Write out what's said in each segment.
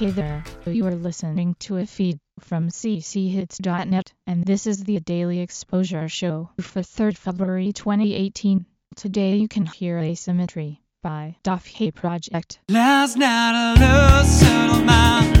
Hey there, you are listening to a feed from cchits.net, and this is the Daily Exposure Show for 3rd February 2018. Today you can hear Asymmetry by Duff Hay Project. Last night I lost my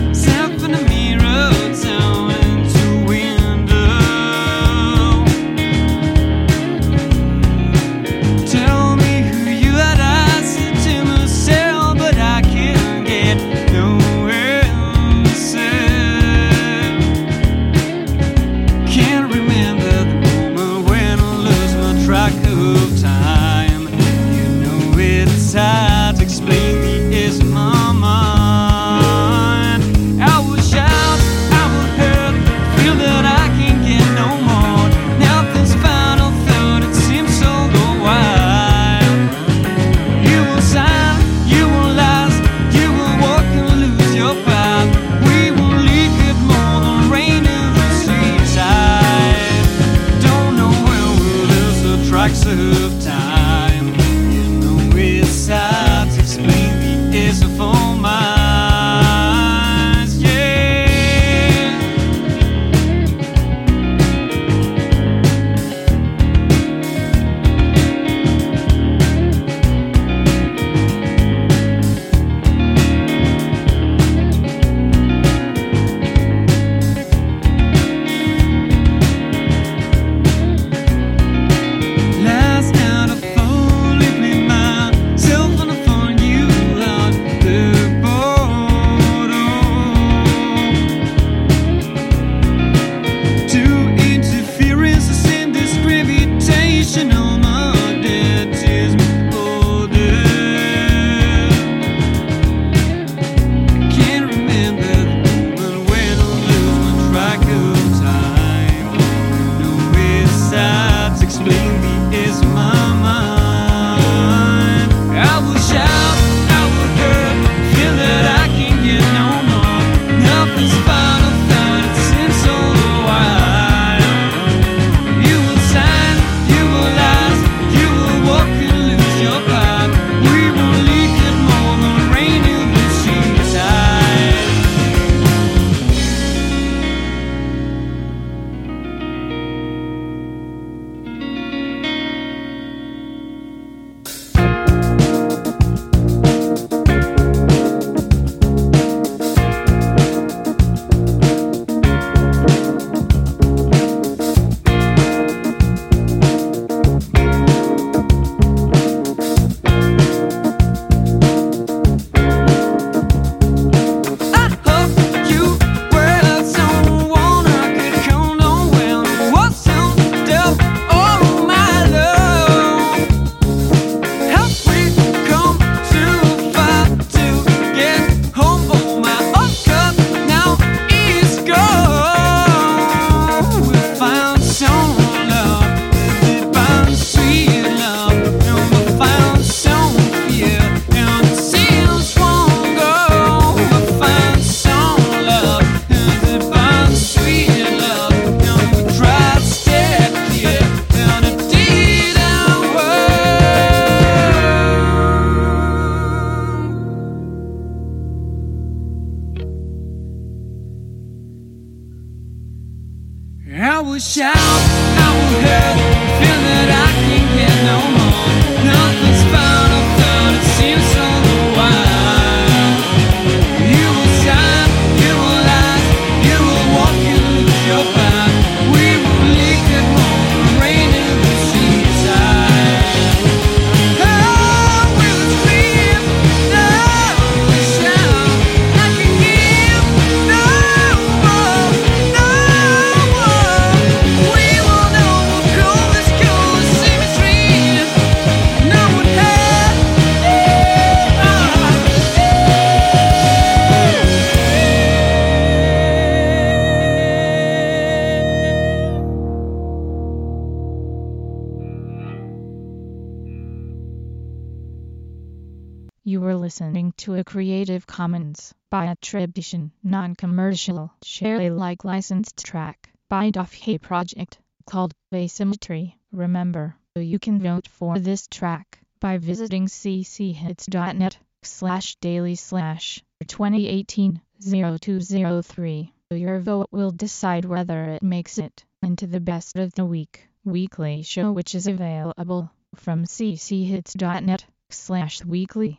shout. You were listening to a Creative Commons by attribution, non-commercial, share Alike licensed track by Dofhe Project called Asymmetry. Remember, you can vote for this track by visiting cchits.net slash daily slash 2018 0203. Your vote will decide whether it makes it into the best of the week weekly show which is available from cchits.net slash weekly.